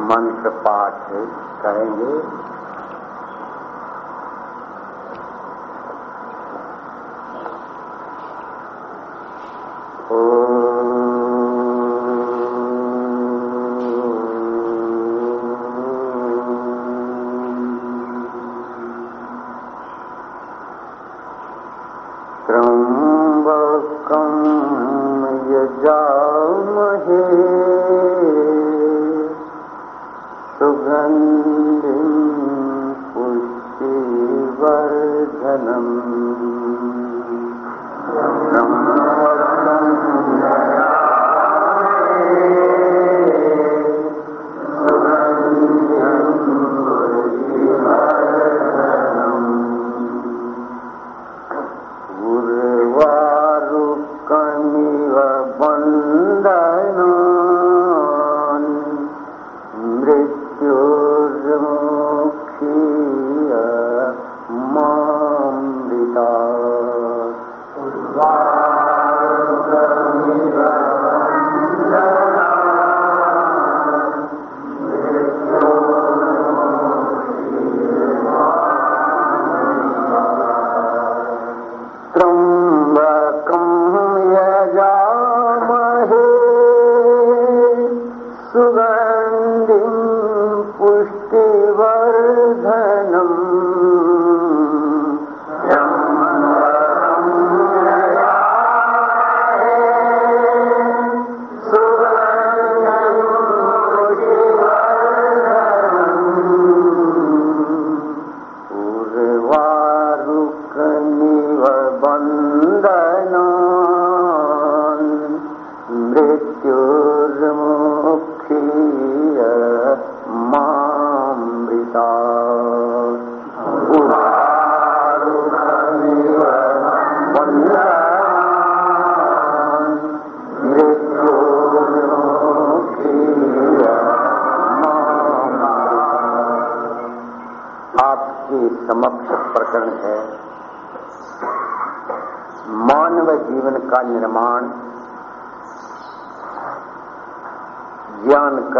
मंत्र पाठ करेंगे।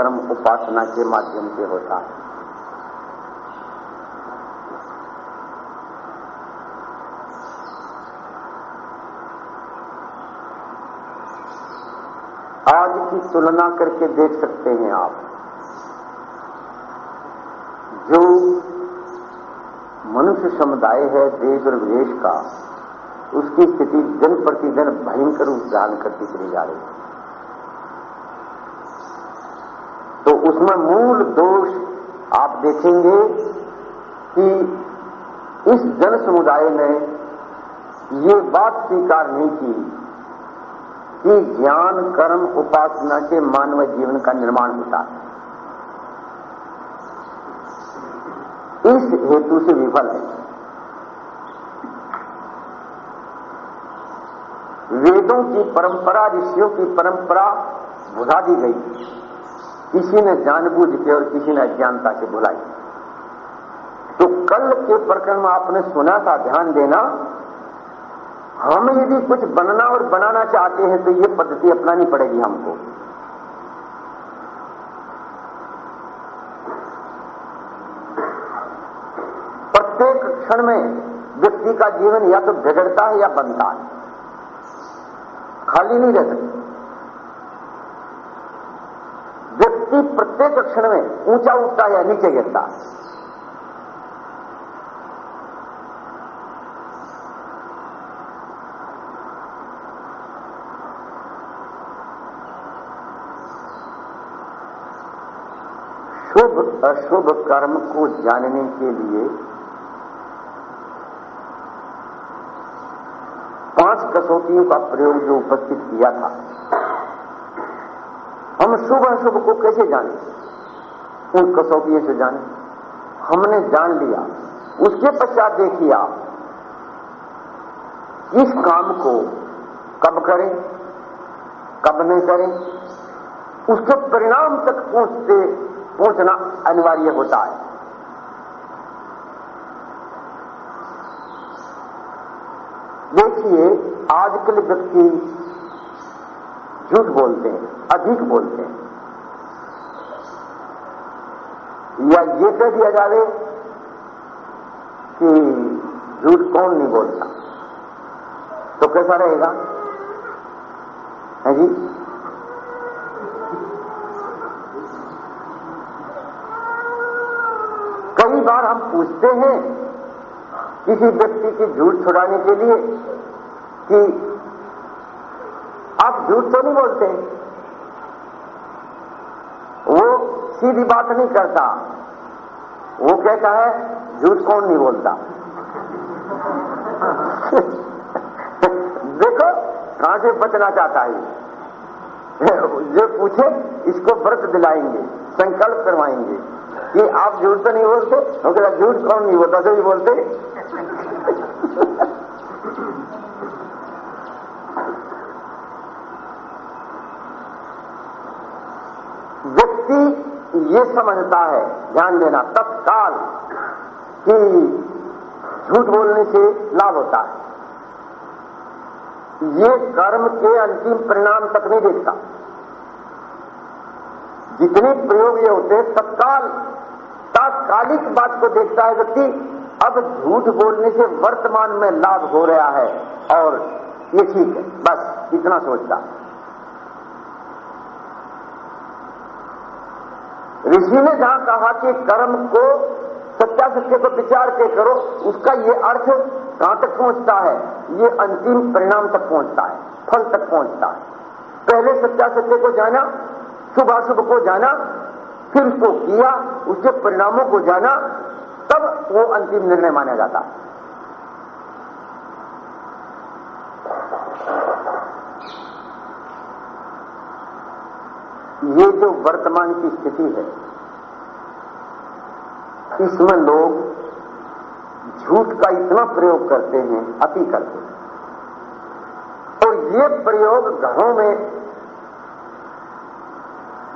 उपासना के माध्यम से होता है। आज की तुलना करके देख सकते हैं आप। जो मनुष्य समुदाय है देश और विदेश का, उसकी स्थिति दिन प्रतिदिन भयंकर रूप धारण करती चली जा रही है। उसमें मूल दोष आप देखेंगे कि इस जन समुदाय ने ये बात स्वीकार नहीं की कि ज्ञान, कर्म, उपासना के मानव जीवन का निर्माण होता है। इस हेतु से विफल है। वेदों की परंपरा, ऋषियों की परंपरा बुझा दी गई। किसी ने जानबूझ के और किसी ने अज्ञानता के बुलाई तो कल के प्रकरण में आपने सुना था, ध्यान देना, हम यदि कुछ बनना और बनाना चाहते हैं तो ये पद्धति अपनानी पड़ेगी हमको। प्रत्येक क्षण में व्यक्ति का जीवन या तो बिगड़ता है या बनता है। खाली नहीं रह सकता। व्यक्ति प्रत्येक क्षण में ऊँचा उठता या नीचे गिरता। शुभ, अशुभ कर्म को जानने के लिए पाँच कसौटियों का प्रयोग जो उपस्थित किया था। शुभ अशुभ को कैसे जाने? उन कसौटियों से जाने। हमने जान लिया। उसके पश्चात देखिए आप। इस काम को कब करें? कब नहीं करें? उसके परिणाम तक पहुँचते, पहुँचना अनिवार्य होता है। देखिए, आजकल व्यक्ति झूठ बोलते हैं। अधिक बोलते हैं। या ये कह दिया जावे कि झूठ कौन नहीं बोलता? तो कैसा रहेगा? है जी? कई बार हम पूछते हैं किसी व्यक्ति की झूठ छुड़ाने के लिए कि आप झूठ तो नहीं बोलते वो सीधी बात नहीं करता। वो कहता है, झूठ कौन नहीं बोलता? देखो कहाँ से बचना चाहता है। जो पूछे, इसको व्रत दिलाएँगे, संकल्प करवाएँगे। कि आप झूठ तो नहीं बोलते कहता झूठ कौन नहीं बोलता? तो ही बोलते व्यक्ति ये समझता है, ध्यान देना, तत्काल कि झूठ बोलने से लाभ होता है। ये कर्म के अंतिम परिणाम तक नहीं देखता। जितने प्रयोग ये होते तत्काल, तात्कालिक बात को देखता है व्यक्ति, अब झूठ बोलने से वर्तमान में लाभ हो रहा है और ये ठीक है, बस इतना सोचता। है ऋषि ने जहाँ कहा कि कर्म को सत्या सत्य को विचार के करो, उसका ये अर्थ कहाँ तक पहुँचता है? ये अंतिम परिणाम तक पहुँचता है, फल तक पहुँचता है। पहले सत्या सत्य को जाना, शुभ अशुभ को जाना, फिर उसको किया, उसके परिणामों को जाना, तब वो अंतिम निर्णय माना जाता है। ये जो वर्तमान की स्थिति है, इसमें लोग झूठ का इतना प्रयोग करते हैं, अति करते हैं। और ये प्रयोग घरों में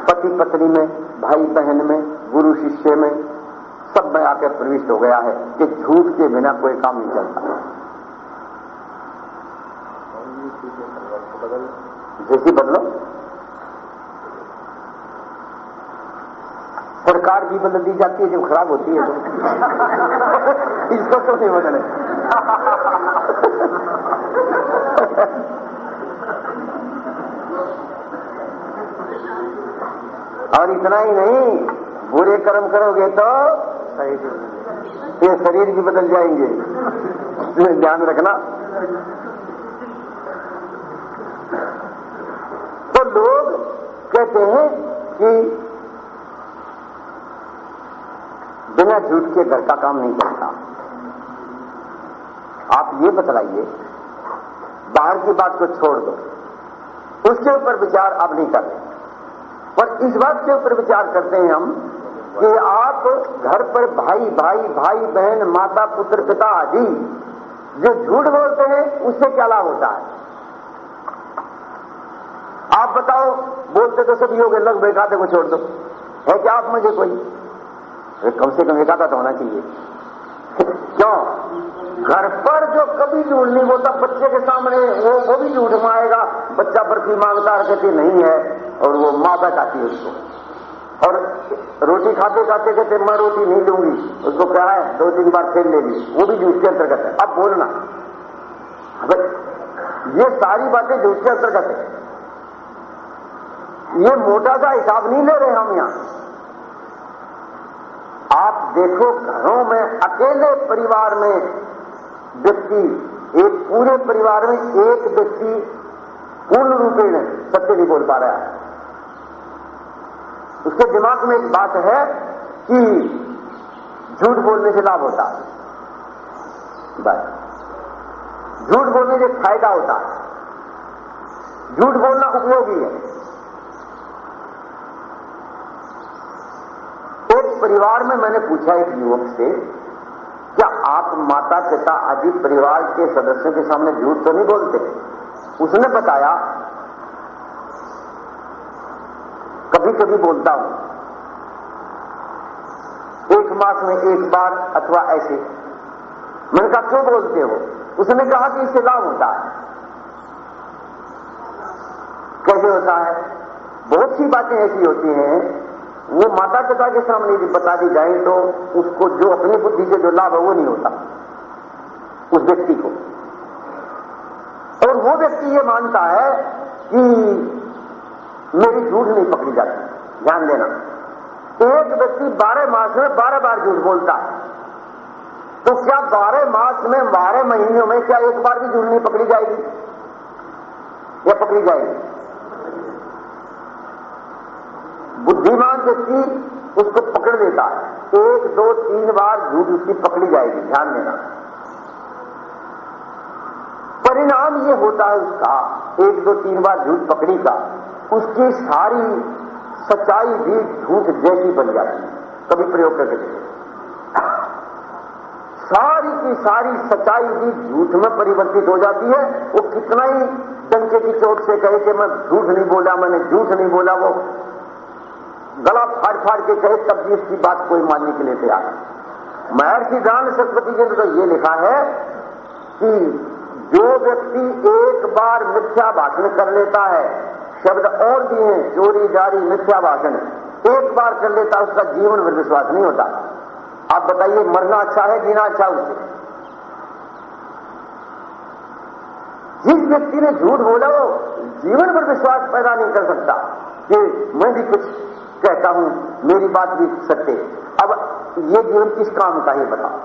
पति पत्नी में भाई बहन में गुरु शिष्य में, सब में आकर प्रविष्ट हो गया है कि झूठ के बिना कोई काम नहीं चलता जैसी बदलो। सरकार भी बदल दी जाती है, जब खराब होती है तो। इसको तो नहीं बदले। और इतना ही नहीं, बुरे कर्म करोगे तो ये शरीर भी बदल जाएँगे। इसमें ध्यान रखना। तो लोग कहते हैं कि बिना झूठ के घर का काम नहीं चलता आप ये बतलाइए, बाहर की बात को छोड़ दो। उसके ऊपर विचार आप नहीं कर रहे पर इस बात के ऊपर विचार करते हैं हम कि आप घर पर भाई भाई भाई, बहन, माता, पुत्र, पिता आदि जो झूठ बोलते हैं, उससे क्या लाभ होता है? आप बताओ, बोलते तो सभी हो गए लग बेकाते को छोड़ दो। है क्या आप मुझे कोई? कम से कम एकादा तो होना चाहिए। क्यों? घर पर जो कभी झूठ नहीं बोलता बच्चे के सामने वो वो भी झूठ माएगा बच्चा बर्फ़ी माँगता कहती नहीं है। और वो माँ बताती है उसको। और रोटी खाते खाते कहते, मैं रोटी नहीं लूँगी उसको कहा है, दो तीन बार फिर ले ली। वो भी झूठ के अंतर्गत है। अब बोलना। ये सारी बातें झूठ के अंतर्गत है, ये मोटा सा हिसाब नहीं ले रहे हम यहाँ। आप देखो, घरों में, अकेले परिवार में व्यक्ति, एक पूरे परिवार में एक व्यक्ति पूर्ण रूपेण सत्य नहीं बोल पा रहा है। उसके दिमाग में एक बात है कि झूठ बोलने से लाभ होता है। बस। झूठ बोलने से फ़ायदा होता है। झूठ बोलना उपयोगी है। एक परिवार में मैंने पूछा एक युवक से, क्या आप माता पिता आदि परिवार के सदस्यों के सामने झूठ तो नहीं बोलते? उसने बताया कभी कभी बोलता हूँ। एक मास में एक बार अथवा ऐसे। मैंने कहा, क्यों बोलते हो? उसने कहा कि इससे लाभ होता है। कैसे होता है? बहुत सी बातें ऐसी होती हैं वो माता पिता के सामने यदि बता दी जाए तो उसको जो अपनी बुद्धि से जो लाभ है वो नहीं होता, उस व्यक्ति को। और वो व्यक्ति ये मानता है कि मेरी झूठ नहीं पकड़ी जाती, ध्यान देना। एक व्यक्ति बारह मास में बारह बार झूठ बोलता है। तो क्या बारह मास में, बारह महीनों में क्या एक बार भी झूठ नहीं पकड़ी जाएगी? या पकड़ी जाएगी? बुद्धिमान व्यक्ति उसको पकड़ लेता है। एक, दो, तीन बार झूठ उसकी पकड़ी जाएगी, ध्यान देना। परिणाम ये होता है उसका, एक, दो, तीन बार झूठ पकड़ी का, उसकी सारी सच्चाई भी झूठ जैसी बन जाती है। कभी प्रयोग करके देखिए। सारी की सारी सच्चाई भी झूठ में परिवर्तित हो जाती है। वो कितना ही डंके की चोट से कहे कि मैं झूठ नहीं बोला, मैंने झूठ नहीं बोला, वो गला फाड़ फाड़ के कहे, तब भी इसकी बात कोई मानने के लिए तैयार महर्षि दान सरस्वती जी ने तो ये लिखा है कि जो व्यक्ति एक बार मिथ्या भाषण कर लेता है, शब्द और भी हैं, चोरी, जारी, मिथ्या भाषण, एक बार कर लेता है, उसका जीवन में विश्वास नहीं होता। आप बताइए, मरना अच्छा है, जीना अच्छा उसे? जिस व्यक्ति ने झूठ बोला, वो जीवन पर विश्वास पैदा नहीं कर सकता कि मैं भी कुछ कहता हूँ, मेरी बात भी सत्य अब ये जीवन किस काम का है, बताओ।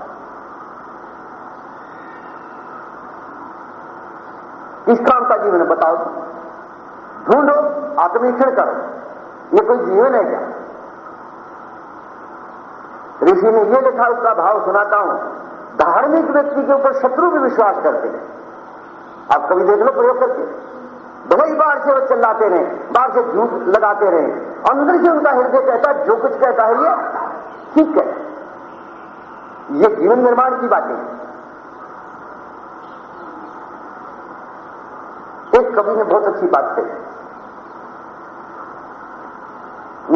किस काम का जीवन है, बताओ। ढूंढो, आत्मनिरीक्षण करो। ये कोई जीवन है क्या? ऋषि ने ये लिखा उसका भाव सुनाता हूँ। धार्मिक व्यक्ति के ऊपर शत्रु भी विश्वास करते हैं। आप कभी देख लो प्रयोग करके। भले ही बाहर से वो चिल्लाते रहे, बाहर से झूठ लगाते रहे अंदर से उनका हृदय कहता जो कुछ कहता है ये ठीक है। ये जीवन निर्माण की बातें एक कवि ने बहुत अच्छी बात कही।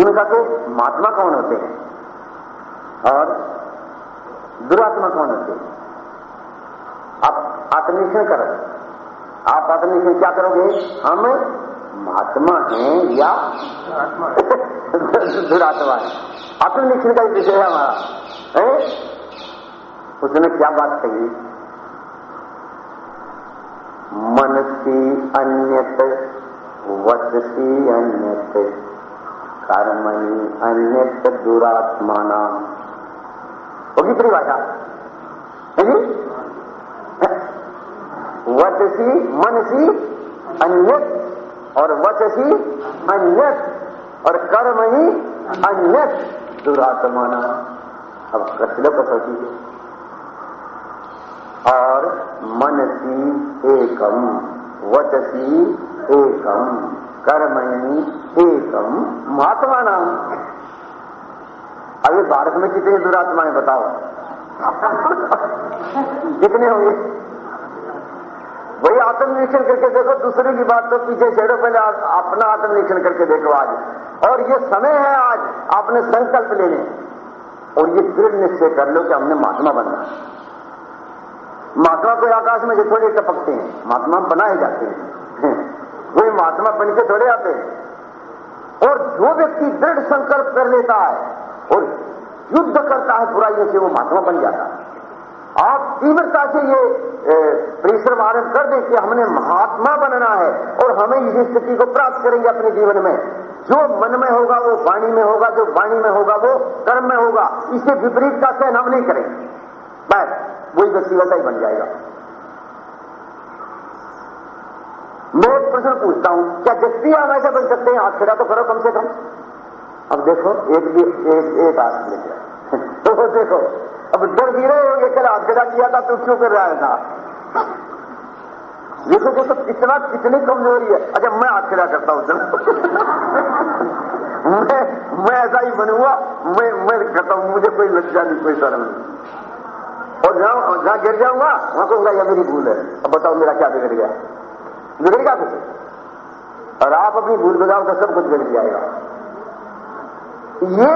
उनका तो महात्मा कौन होते हैं? और दुरात्मा कौन होते हैं? आप आत्मनिरीक्षण करो। आप आत्मनिरीक्षण क्या करोगे? हम महात्मा है या दुरात्मा है आत्मनिरीक्षण का विषय है हमारा, है? उसने क्या बात कही? मनसी अन्यत वचसी अन्यत, कर्मणि अन्यत दुरात्माना। होगी परिभाषा है जी? वचसी मनसी अन्यत और वचसी अन्यत, और कर्मणि अन्यत। दुरात्माना। अब कसलो कसौटी और मनसी एकम वचसी एकम कर्मणि एकम महात्मा नाम अभी भारत में कितने दुरात्माएँ बताओ। कितने होंगे? वही आत्मनिरीक्षण करके देखो, दूसरे की बात तो पीछे छोड़ो, पहले अपना आत्मनिरीक्षण करके देखो आज। और ये समय है आज, आपने संकल्प लेने और ये दृढ़ निश्चय कर लो कि हमने महात्मा बनना महात्मा कोई आकाश में जो थोड़े टपकते हैं, महात्मा बनाए जाते हैं। वही महात्मा बन के थोड़े आते हैं। और जो व्यक्ति दृढ़ संकल्प कर लेता है, और युद्ध करता है बुराइयों से, वो महात्मा बन जाता है। आप तीव्रता से ये परिश्रम आरंभ कर दें कि हमने महात्मा बनना है और हमें इस स्थिति को प्राप्त करेंगे अपने जीवन में। जो मन में होगा वो वाणी में होगा, जो वाणी में होगा वो कर्म में होगा। इससे विपरीत का सहन हम नहीं करेंगे। बस, वही व्यक्ति वैसा ही बन जाएगा। मैं एक प्रश्न पूछता हूँ, क्या व्यक्ति हम ऐसे बन सकते हैं? हाथ खड़ा तो करो कम से कम। अब देखो, एक भी, एक एक तो देखो अब डर भी रहे होंगे कल हाथ किया था तो क्यों कर रहा था? देखो देखो कितना, कितनी कमज़ोरी है। अच्छा मैं हाथ करता हूँ मैं मैं ऐसा ही बनूँगा, मैं मैं करता हूँ, मुझे कोई लज्जा नहीं, कोई शर्म नहीं। और जहाँ जहाँ गिर जाऊँगा, वहाँ कहूँगा, यह मेरी भूल है। अब बताओ, मेरा क्या बिगड़ गया? बिगड़ेगा कुछ और आप अपनी भूल बजाओ तो सब कुछ बिगड़ जाएगा। ये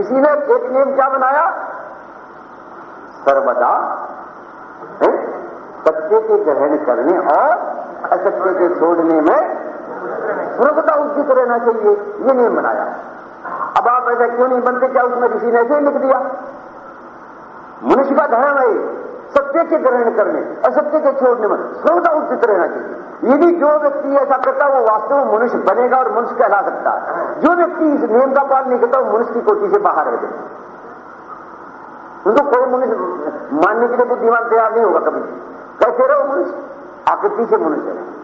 ऋषि ने एक नियम क्या बनाया? सर्वदा सत्य के ग्रहण करने और असत्य के छोड़ने में सर्वदा उद्युत रहना चाहिए, ये नियम बनाया। अब आप ऐसा क्यों नहीं बनते क्या उसमें किसी ने ऐसे ही लिख दिया? मनुष्य का धर्म है, सत्य के ग्रहण करने, असत्य के छोड़ने में सर्वदा उचित रहना चाहिए। यदि जो व्यक्ति ऐसा करता है, वो वास्तव में मनुष्य बनेगा और मनुष्य कहला सकता है। जो व्यक्ति इस नियम का पालन नहीं करता, वो मनुष्य की कोटि से बाहर रह जाए उनको कोई मनुष्य, मानने के लिए बुद्धिमान तैयार नहीं होगा कभी। कैसे रहो मनुष्य? आकृति से मनुष्य है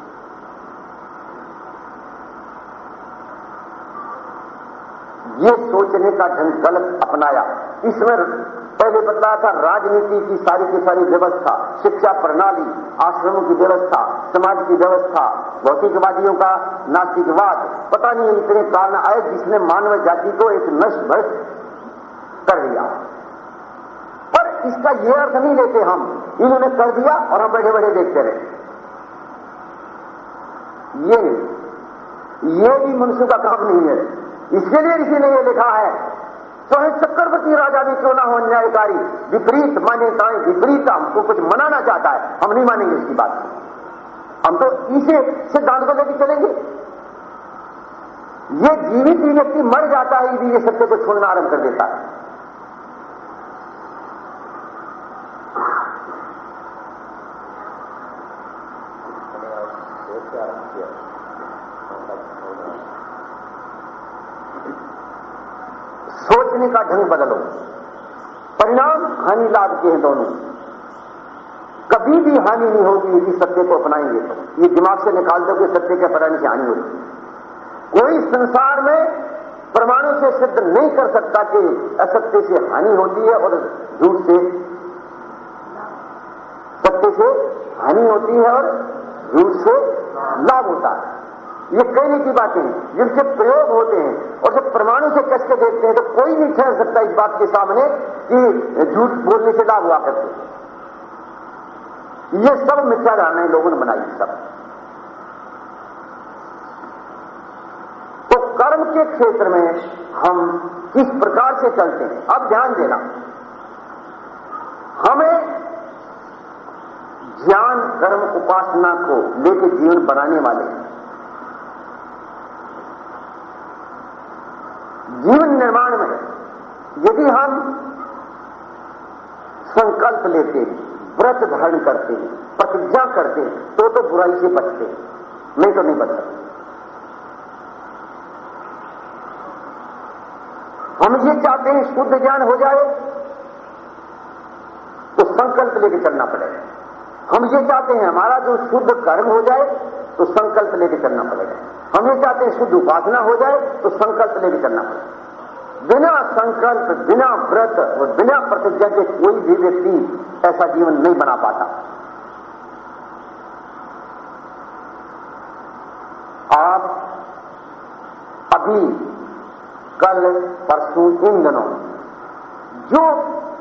ये सोचने का ढंग गलत अपनाया। इसमें पहले बताया था, राजनीति की सारी की सारी व्यवस्था, शिक्षा प्रणाली, आश्रमों की व्यवस्था, समाज की व्यवस्था, भौतिकवादियों का नास्तिकवाद, पता नहीं इतने कारण आए जिसने मानव जाति को एक नष्ट भ्रष्ट कर पर इसका यह अर्थ नहीं लेते हम। इन्होंने कर दिया और हम बैठे बैठे देखते रहे। ये ये भी मनुष्य का काम नहीं है। इसके लिए ऋषि ने यह लिखा है चाहे तो चक्रवर्ती राजा भी क्यों ना हो अन्यायकारी? विपरीत मान्यताएँ, विपरीत हमको कुछ मनाना चाहता है। हम नहीं मानेंगे इसकी बात हम तो इसे सिद्धांत को लेकर चलेंगे। ये जीवित व्यक्ति मर जाता है भी ये सत्य को छोड़ना आरंभ कर देता है। सोचने का ढंग बदलो। परिणाम, हानि, लाभ के हैं दोनों। कभी भी हानि नहीं होगी यदि सत्य को अपनाएँगे। तो ये दिमाग से निकाल दो कि सत्य के अपनाने से हानि होगी कोई संसार में परमाणु से सिद्ध नहीं कर सकता कि असत्य से हानि होती है और झूठ से सत्य से हानि होती है और झूठ से लाभ होता है। ये कहने की बातें जिनसे प्रयोग होते हैं और जब परमाणु से कस के देखते हैं तो कोई नहीं ठहर सकता इस बात के सामने कि झूठ बोलने से लाभ हुआ करते ये सब मिथ्या धारणाएँ लोगों ने बनाई सब। तो कर्म के क्षेत्र में हम किस प्रकार से चलते हैं? अब ध्यान देना। हमें ज्ञान कर्म उपासना को लेकर जीवन बनाने वाले। जीवन निर्माण में यदि हम संकल्प लेते हैं, व्रत धारण करते हैं, प्रतिज्ञा करते हैं तो तो बुराई से बचते हैं। नहीं तो नहीं बच सकते हम ये चाहते हैं शुद्ध ज्ञान हो जाए तो संकल्प लेके चलना पड़ेगा। हम ये चाहते हैं हमारा जो शुद्ध कर्म हो जाए तो संकल्प लेके चलना पड़ेगा। हम ये चाहते हैं शुद्ध उपासना हो जाए तो संकल्प लेके चलना पड़ेगा। बिना संकल्प, बिना व्रत और बिना प्रतिज्ञा के कोई भी व्यक्ति ऐसा जीवन नहीं बना पाता। आप अभी, कल, परसों, इन दिनों, जो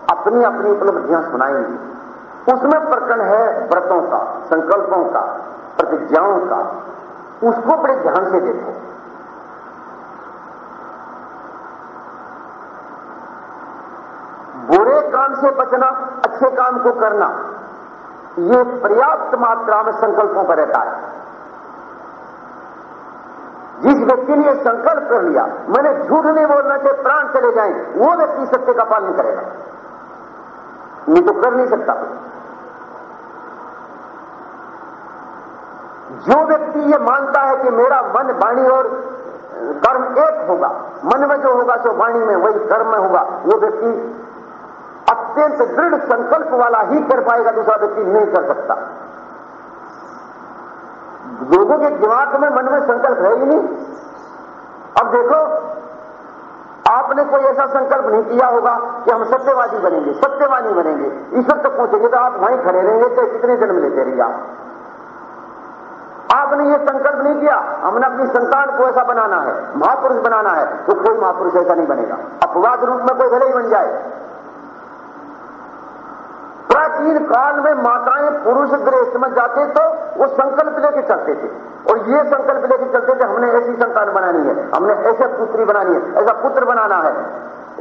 अपनी अपनी उपलब्धियाँ सुनाएँगे उसमें प्रकरण है व्रतों का, संकल्पों का, प्रतिज्ञाओं का। उसको बड़े ध्यान से देखो। बुरे काम से बचना, अच्छे काम को करना, ये पर्याप्त मात्रा में संकल्पों पर रहता है। जिस व्यक्ति ने संकल्प कर लिया, मैंने झूठ नहीं बोलना से प्राण चले जाएँ, वो व्यक्ति सत्य का पालन करेगा। नहीं तो कर नहीं सकता। जो व्यक्ति ये मानता है कि मेरा मन वाणी और कर्म एक होगा, मन में जो होगा, सो वाणी में वही कर्म में होगा, वो व्यक्ति अत्यंत दृढ़ संकल्प वाला ही कर पाएगा, दूसरा व्यक्ति नहीं कर सकता। लोगों के दिमाग में, मन में संकल्प है ही नहीं। अब देखो आपने कोई ऐसा संकल्प नहीं किया होगा कि हम सत्यवादी बनेंगे सत्यवादी बनेंगे। ईश्वर तक पहुँचेंगे तो आप वहीं खड़े रहेंगे तो कितने जन्म लेते रहिए आप आपने ये संकल्प नहीं किया। हमने अपनी संतान को ऐसा बनाना है, महापुरुष बनाना है तो कोई महापुरुष ऐसा नहीं बनेगा। अपवाद रूप में कोई भले ही बन जाए। प्राचीन काल में माताएँ पुरुष गृह में जाते तो वो संकल्प लेके चलते थे। और ये संकल्प लेके चलते थे हमने ऐसी संतान बनानी है, हमने ऐसे पुत्री बनानी है, ऐसा पुत्र बनाना है,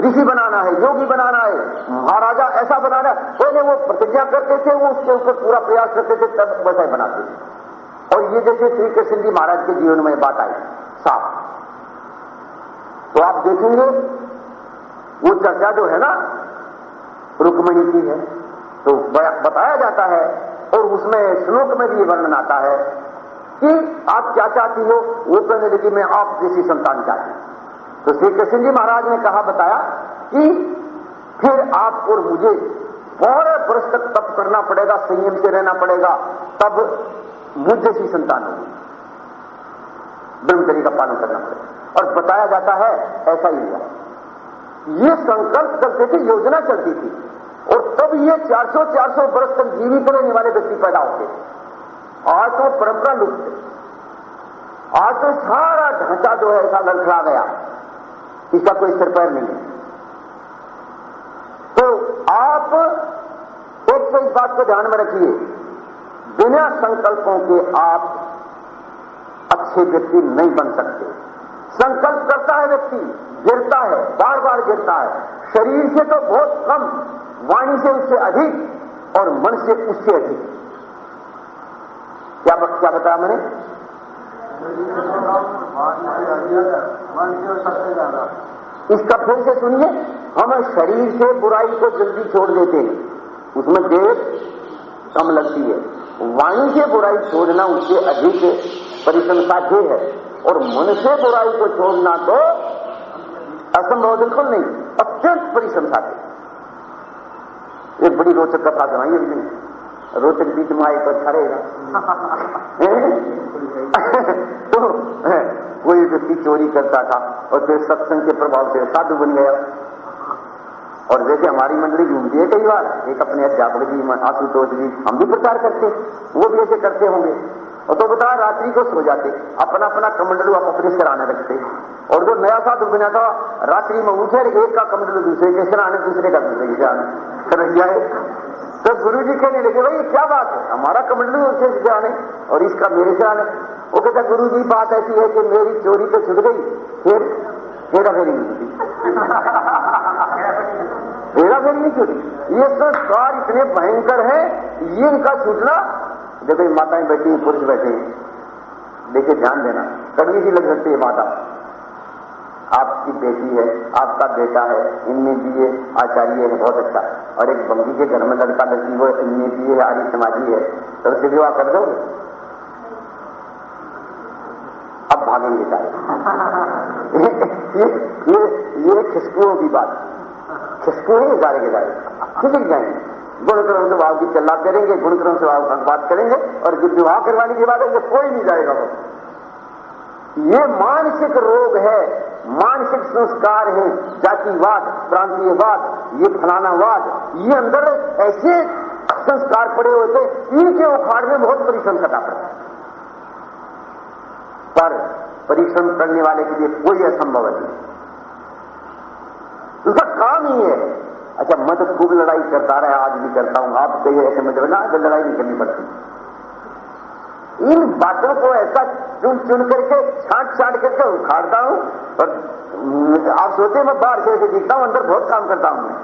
ऋषि बनाना है, योगी बनाना है, महाराजा ऐसा बनाना है। वो प्रतिज्ञा करते थे, वो उसके ऊपर पूरा प्रयास करते थे, तब वैसा ही बनाते थे। और ये जैसे श्री कृष्ण जी महाराज के जीवन में बात आई, साफ़। तो आप देखेंगे, वो चर्चा जो है ना, रुक्मणी की है तो बताया जाता है, और उसमें श्लोक में भी वर्णन आता है। कि आप क्या चाहती हो, वो कहने लगी, मैं आप जैसी संतान चाहती तो श्री कृष्ण जी महाराज ने कहा, बताया कि फिर आप और मुझे बारह वर्ष तक तप करना पड़ेगा, संयम से रहना पड़ेगा, तब मुझ जैसी संतान होगी। ब्रह्मचरी का पालन करना पड़ेगा। और बताया जाता है, ऐसा ही हुआ। ये संकल्प करते थे, योजना चलती थी। और तब ये 400 400 वर्ष तक जीवित रहने वाले व्यक्ति पैदा होते आज तो परंपरा लुप्त आज तो सारा ढांचा जो है ऐसा लड़खड़ा गया इसका कोई सिर पैर नहीं है। तो आप एक तो इस बात को ध्यान में रखिए, बिना संकल्पों के आप अच्छे व्यक्ति नहीं बन सकते। संकल्प करता है व्यक्ति, गिरता है बार बार गिरता है। शरीर से तो बहुत कम, वाणी से उससे अधिक और मन से उससे अधिक। क्या क्या बताया मैंने? इसका फिर से सुनिए, हम शरीर से बुराई को जल्दी छोड़ देते हैं। उसमें देर कम लगती है। वाणी से बुराई छोड़ना उससे अधिक परिश्रम साध्य है। और मन से बुराई को छोड़ना तो असंभव बिल्कुल नहीं, अत्यंत परिश्रम साध्य एक बड़ी रोचक कथा सुनाई रोचक बीच में आए तो अच्छा रहेगा। तो कोई व्यक्ति चोरी करता था और फिर सत्संग के प्रभाव से साधु बन गया। और जैसे हमारी मंडली घूमती है कई बार एक अपने अध्यापक जी आशुतोष जी हम भी प्रचार करते वो भी ऐसे करते होंगे। और तो बता रात्रि को सो जाते अपना अपना कमंडलू आप अपने सिराने रखते। और जो नया साधु बना था रात्रि में उठे एक का कमंडलू दूसरे के सिराने दूसरे का दूसरे के सिराने। जाए तो गुरु जी कहने लगे भाई क्या बात है? हमारा कमंडलू उसके सिराने और इसका मेरे सिराने वो कहता गुरु जी बात ऐसी है कि मेरी चोरी तो छुट गई। फिर मेरा फेरी नहीं छुटी मेरा फेरी नहीं छुटी ये तो इतने भयंकर है ये इनका छूटना। देखो माताएँ बैठी पुरुष बैठे देखिए ध्यान देना। कभी भी लग सकती है माता। आपकी बेटी है, आपका बेटा है, इनमें दिए आचार्य है, बहुत अच्छा। और एक बंगी के घर में लड़का लड़की वो इनमें दिए है आर्य समाजी है। तो उससे विवाह कर दोगे? अब भागेंगे सारे। ये ये खिसकुओं की बात। खिसकुए ही सारे के सारे। खिसक जाएँगे गुणक्रम स्वभाव की चल्ला करेंगे गुणक्रम स्वभाव का बात करेंगे, और विवाह करवाने की बात है कोई नहीं जाएगा वो। ये मानसिक रोग है। मानसिक संस्कार है, जातिवाद, प्रांतीयवाद ये फलानावाद ये अंदर ऐसे संस्कार पड़े हुए थे, इनके उखाड़ में बहुत परिश्रम करना पड़ता पर परिश्रम करने वाले के लिए कोई असंभव नहीं। उसका काम ही है। अच्छा मैं तो खूब लड़ाई करता रहा, आज भी करता हूँ, आप कहिए ऐसे में ना लड़ाई नहीं करनी पड़ती। इन बातों को ऐसा चुन चुन करके छाट छाट करके उखाड़ता हूँ और आप सोचे मैं बाहर से दिखता हूँ, अंदर बहुत काम करता हूँ मैं।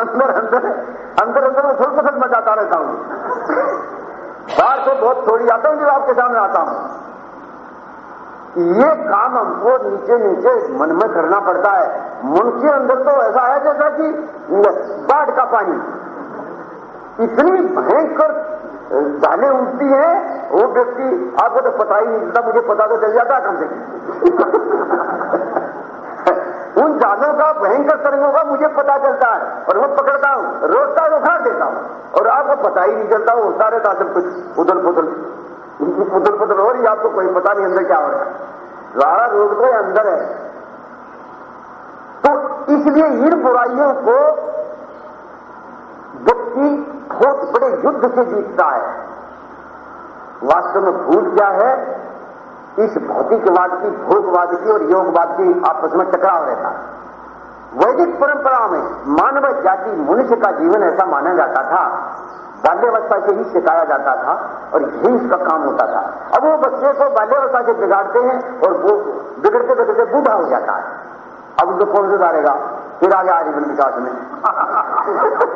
अंदर अंदर अंदर अंदर मैं फुल फ़सल मचाता रहता हूँ। बाहर से बहुत थोड़ी आता हूँ जब आपके सामने आता हूँ। ये काम हमको नीचे नीचे मन में करना पड़ता है। मन के अंदर तो ऐसा है जैसा कि बाढ़ का पानी। इतनी भयंकर जाले उठती है, वो व्यक्ति, आपको तो पता ही नहीं चलता मुझे पता तो चल जाता कम से उन जालों का भयंकर तरंगों का मुझे पता चलता है, और मैं पकड़ता हूँ, रोकता हूँ, उखाड़ देता हूँ, और आपको पता ही नहीं चलता होता रहता सब कुछ उदल पुदल पुदल पुदल हो रही आपको कोई पता नहीं अंदर क्या हो रहा है। सारा रोग तो अंदर है। तो इसलिए इन बुराइयों को व्यक्ति बहुत बड़े युद्ध से जीतता है। वास्तव में भूल क्या है? इस भौतिकवाद की भोगवाद की और योगवाद की आपस में टकराव रहता है। वैदिक परंपरा में मानव जाति मनुष्य का जीवन ऐसा माना जाता था, बाल्यावस्था से ही सिखाया जाता था और यही उसका काम होता था। अब वो बच्चे को बाल्यावस्था से बिगाड़ते हैं और वो बिगड़ते बिगड़ते बूढ़ा हो जाता है। अब उनको कौन सुधारेगा फिर आ जीवन विकास में।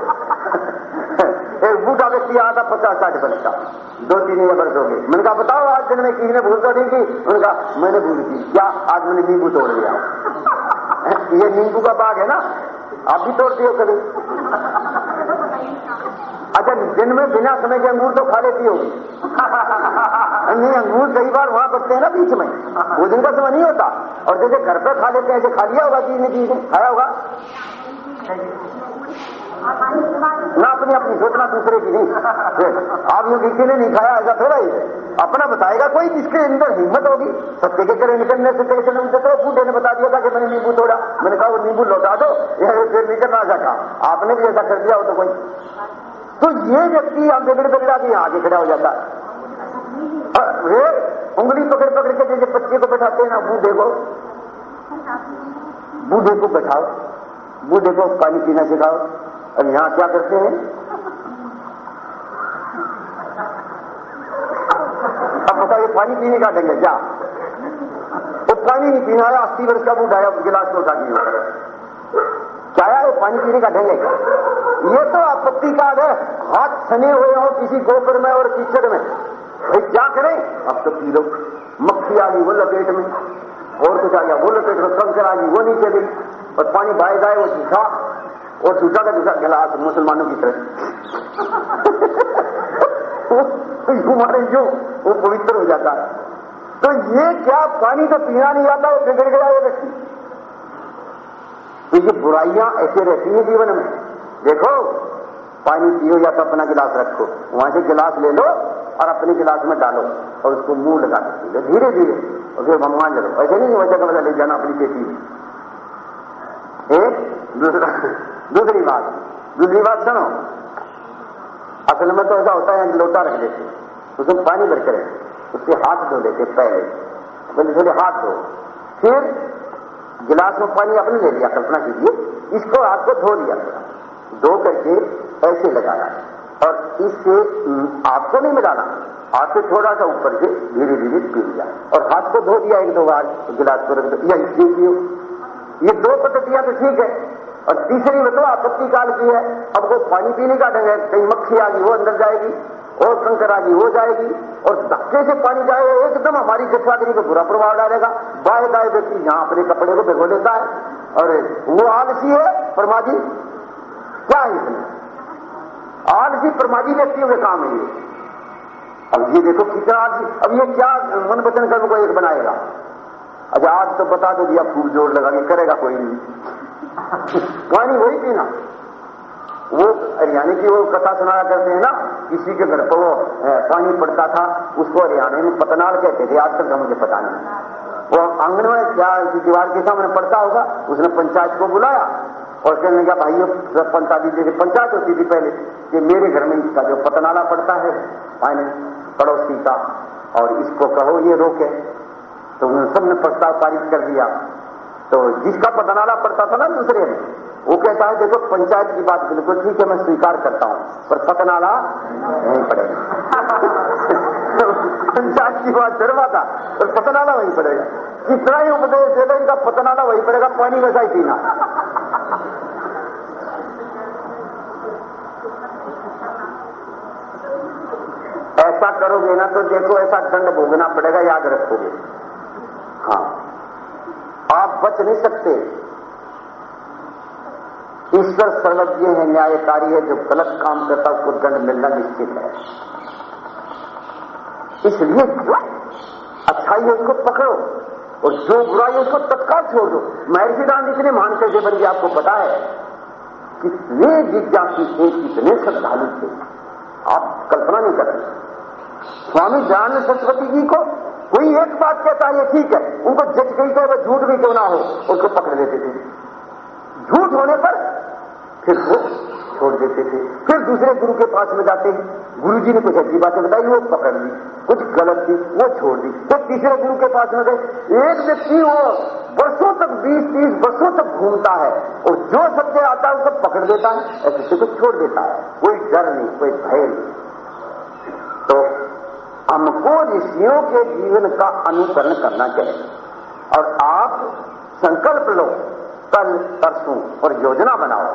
आया था पचास साठ का। दो तीन वर्ष हो गए। मैंने कहा, बताओ, आज दिन में किसी ने भूल तो नहीं की? उनका मैंने भूल की। क्या आज मैंने नींबू तोड़ दिया ये नींबू का बाग है ना? आप भी तोड़ दियो कभी। अच्छा दिन में बिना समय के अंगूर तो खा लेती होगी। नहीं, अंगूर कई बार वहाँ बचते हैं ना बीच में। वो दिन का समय नहीं होता। और जैसे घर पर खा लेते हैं, ऐसे खा लिया होगा चीज़ ने, चीज़ खाया होगा? ना अपनी अपनी सोचना दूसरे की नहीं। आप लोग किसी ने नहीं खाया, ऐसा थोड़ा ही अपना बताएगा कोई जिसके अंदर हिम्मत होगी। सत्य के करे निकलने से कैसे नहीं तो बूढ़े ने बता दिया था कि मैंने नींबू तोड़ा। मैंने कहा, वो नींबू लौटा दो यह फिर नहीं करना सका आपने भी ऐसा कर दिया हो तो कोई। तो ये व्यक्ति हम बिगड़ बिगड़ा भी आगे खड़ा हो जाता है। वे उंगली पकड़ पकड़ के जैसे बच्चे को बैठाते हैं ना, बूढ़े को। बूढ़े को बैठाओ। बूढ़े को पानी पीना सिखाओ। और यहाँ क्या करते हैं? अब बताइए पानी पीने का ढंग है क्या? वो पानी नहीं पीना है अस्सी वर्ष का बूढ़ा है गिलास में उठा दिया क्या है पानी पीने का ढंग है क्या? ये तो आपत्ति का है। हाथ सने हुए हो किसी गोबर में और कीचड़ में। भाई क्या करें? अब तो पी लो। मक्खी आ गई वो लपेट में। और कुछ आ गया, वो लपेट में कंकर आ गई, वो नीचे गई और पानी बाय जाए, वो झूठा और झूठा का झूठा गिलास मुसलमानों की तरह। हमारे जो वो पवित्र हो जाता। है तो ये क्या पानी तो पीना नहीं आता, वो बिगड़ गया ये व्यक्ति। तो ये बुराइयाँ ऐसे रहती हैं जीवन में। देखो, पानी पियो या तो अपना गिलास रखो। वहाँ से गिलास ले लो और अपने गिलास में डालो और उसको मुँह लगा के धीरे धीरे और फिर भगवान चलो। ऐसे नहीं वजह का वजह ले जाना अपनी पेटी में। एक, दूसरा दूसरी बात दूसरी बात सुनो। असल में तो ऐसा होता है लोटा रख देते उसमें पानी भर कर उसके हाथ धो लेते पहले पहले थोड़े हाथ धो। फिर गिलास में पानी अपने ले लिया, कल्पना कीजिए, इसको हाथ को धो लिया। धो करके ऐसे लगाया। और इससे आपको नहीं मिलाना, हाथ से थोड़ा सा ऊपर से धीरे धीरे पी लिया। और हाथ को धो दिया एक दो बार, गिलास को रख दो। या इसलिए ये दो पद्धतियाँ तो ठीक है। और तीसरी बताओ आपत्ति काल की है। अब वो पानी पीने का ढंग है, कहीं मक्खी आ गई वो अंदर जाएगी, और कंकर आ गई वो जाएगी, और धक्के से पानी जाएगा एकदम हमारी गच्छागिरी को बुरा प्रभाव डालेगा। बाय दाए व्यक्ति यहाँ अपने कपड़े को भिगो लेता है, और वो आलसी है परमाजी क्या है इसमें? आलसी परमाजी व्यक्तियों के काम है ये। अब ये देखो कितना आलसी, अब ये क्या मन वचन कर्म को एक बनाएगा? अच्छा आज तो बता दो दिया फूल जोड़ लगा के करेगा कोई नहीं। पानी वही पीना वो हरियाणा की वो कथा सुनाया करते हैं ना किसी के घर पर वो पानी पड़ता था, उसको हरियाणा में पतनाल कहते थे आज तक का मुझे पता नहीं। वो आँगन में क्या दीवार के सामने पड़ता होगा, उसने पंचायत को बुलाया और कहने लगा भाइयों पंचायत जैसे पंचायत होती थी पहले कि मेरे घर में इसका जो पतनाला पड़ता है पानी पड़ोसी का, और इसको कहो, ये रोके। तो उन्होंने सबने प्रस्ताव पारित कर दिया। तो जिसका पतनाला पड़ता था ना दूसरे में वो कहता है, देखो, पंचायत की बात बिल्कुल ठीक है, मैं स्वीकार करता हूँ, पर पतनाला नहीं पड़ेगा। पंचायत की बात डरवा था, पर पतनाला वहीं पड़ेगा। कितना ही उपदेश देगा इनका पतनाला वहीं पड़ेगा, पानी वैसा ही पीना। ऐसा करोगे ना तो देखो, ऐसा दंड भोगना पड़ेगा, याद रखोगे। हाँ। आप बच नहीं सकते। ईश्वर सर्वज्ञ है, न्यायकारी है, जो गलत काम करता उसको दंड मिलना निश्चित है। इसलिए अच्छाई है उसको पकड़ो और जो बुराई उसको तत्काल छोड़ दो। महर्षि दान इतने महान कैसे बन आपको पता है कितने जिज्ञासी थे कितने श्रद्धालु थे। आप कल्पना नहीं कर रहे। स्वामी दयानंद सरस्वती जी को कोई एक बात कहता है, ये ठीक है। उनको जच गई तो वह झूठ भी क्यों ना हो, उसको पकड़ लेते थे। झूठ होने पर फिर वो छोड़ देते थे। फिर दूसरे गुरु के पास में जाते हैं। गुरु जी ने कुछ अच्छी बातें बताई, वो पकड़ ली। कुछ गलत थी, वो छोड़ दी। फिर तीसरे गुरु के पास में गए। एक व्यक्ति वो वर्षों तक, बीस, तीस वर्षों तक घूमता है और जो सत्य आता है उसको पकड़ देता है, ऐसे से कुछ छोड़ देता है। कोई डर नहीं, कोई भय नहीं। तो हमको ऋषियों के जीवन का अनुकरण करना चाहिए। और आप संकल्प लो, कल, परसों, और योजना बनाओ।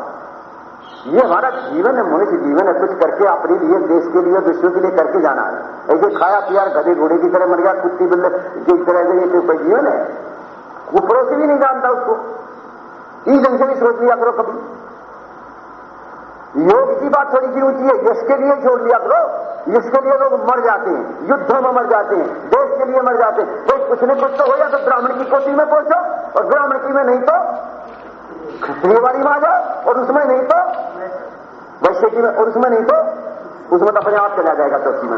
ये हमारा जीवन है, मनुष्य जीवन है, कुछ करके अपने लिए, देश के लिए, विश्व के लिए करके जाना है। ऐसे खाया, पिया, गधे, घोड़े की तरह मर गया, कुत्ती, बिल्ले की तरह से ये कोई जीवन है, वो पड़ोसी भी नहीं जानता उसको। इस ढंग से भी सोच लिया करो कभी। योग की बात थोड़ी सी ऊँची है। यश के लिए छोड़ लिया करो इसके लिए लोग मर जाते हैं, युद्धों में मर जाते हैं, देश के लिए मर जाते हैं। कोई कुछ न कुछ तो हो या तो ब्राह्मण की कोटि में पहुंचो, और ब्राह्मण की में नहीं तो क्षत्रिय वाली में आ जाओ, और उसमें नहीं तो वैश्य की में, और उसमें नहीं तो उसमें तो अपने आप चला जाएगा चौथी में।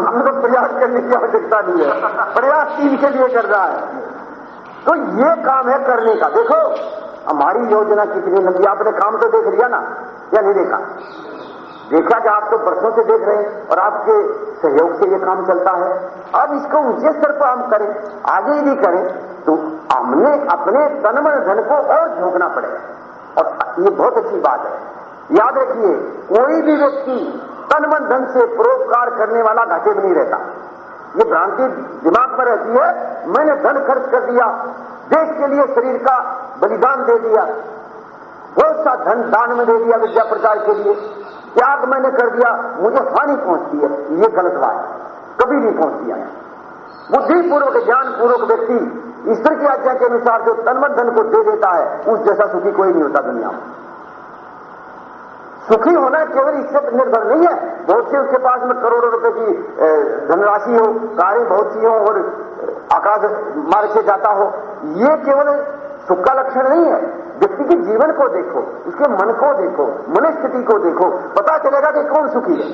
उसमें तो प्रयास करने की आवश्यकता नहीं है। प्रयास तीन के लिए कर रहा है। तो ये काम है करने का। देखो हमारी योजना कितनी लंबी? आपने काम तो देख लिया ना, या नहीं देखा? देखा कि आप तो बरसों से देख रहे हैं और आपके सहयोग से ये काम चलता है। अब इसको ऊँचे स्तर पर हम करें, आगे भी करें तो हमने अपने तनमन धन को और झोंकना पड़ेगा। और ये बहुत अच्छी बात है। याद रखिए, कोई भी व्यक्ति तनमन धन से परोपकार करने वाला घाटे में नहीं रहता। ये भ्रांति दिमाग में रहती है, मैंने धन खर्च कर दिया देश के लिए शरीर का बलिदान दे दिया। बहुत सा धन दान में दे दिया विद्या प्रचार के लिए। त्याग मैंने कर दिया, मुझे हानि पहुँचती है। ये गलत बात है। कभी नहीं पहुँचती है बुद्धिपूर्वक, ज्ञानपूर्वक व्यक्ति ईश्वर की आज्ञा के अनुसार जो तनमन धन को दे देता है, उस जैसा सुखी कोई नहीं होता दुनिया में। सुखी होना केवल इससे निर्भर नहीं है। बहुत से उसके पास में करोड़ों रुपए की धनराशि हो, कारें बहुत सी हो और आकाश मार्ग से जाता हो, ये केवल सुख का लक्षण नहीं है। व्यक्ति के जीवन को देखो, उसके मन को देखो मन स्थिति को देखो, पता चलेगा कि कौन सुखी है।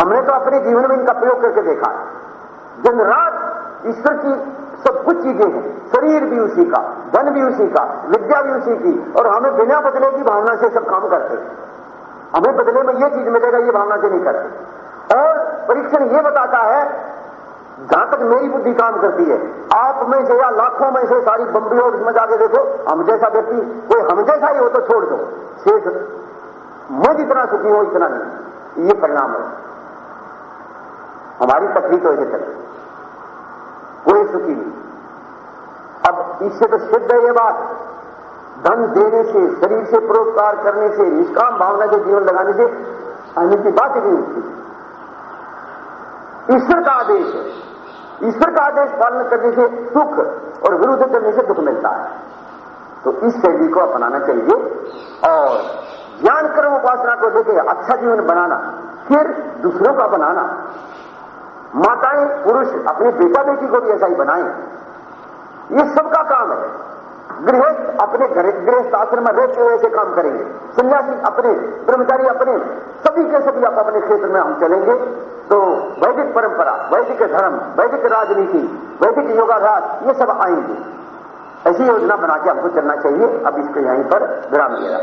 हमने तो अपने जीवन में इनका प्रयोग करके देखा दिन रात ईश्वर की सब कुछ चीज़ें हैं। शरीर भी उसी का, धन भी उसी का, विद्या भी उसी की, और हमें बिना बदले की भावना से सब काम करते हमें बदले में ये चीज़ मिलेगा, ये भावना से नहीं करते। और परीक्षण ये बताता है जहाँ तक मेरी बुद्धि काम करती है, आप में से या लाखों में से सारी बम्बी और उसमें जाके देखो, हम जैसा व्यक्ति, कोई हम जैसा ही हो तो छोड़ दो। शेष, मैं जितना सुखी हूँ, इतना नहीं। ये परिणाम है। हमारी तकलीफ़ तो ऐसे चल कोई सुखी नहीं अब इससे तो सिद्ध है ये बात। धन देने से, शरीर से परोपकार करने से, निष्काम भावना के जीवन लगाने से आने की बात ही नहीं उठती ईश्वर का आदेश है। ईश्वर का आदेश पालन करने से सुख और विरुद्ध करने से दुख मिलता है। तो इस शैली को अपनाना चाहिए और ज्ञान कर्म उपासना को देखे अच्छा जीवन बनाना, फिर दूसरों का बनाना। माताएँ, पुरुष अपने बेटा बेटी को भी ऐसा ही बनाएँ। ये सबका काम है। गृहस्थ अपने गृहस्थ आश्रम में रहते हुए ऐसे काम करेंगे। सन्यासी अपने, ब्रह्मचारी अपने, सभी के सभी आप अपने क्षेत्र में हम चलेंगे। तो वैदिक परंपरा, वैदिक धर्म, वैदिक राजनीति, वैदिक योगाभ्यास, ये सब आएँगे। ऐसी योजना बना के हमको चलना चाहिए। अब इसको यहीं पर विराम दिया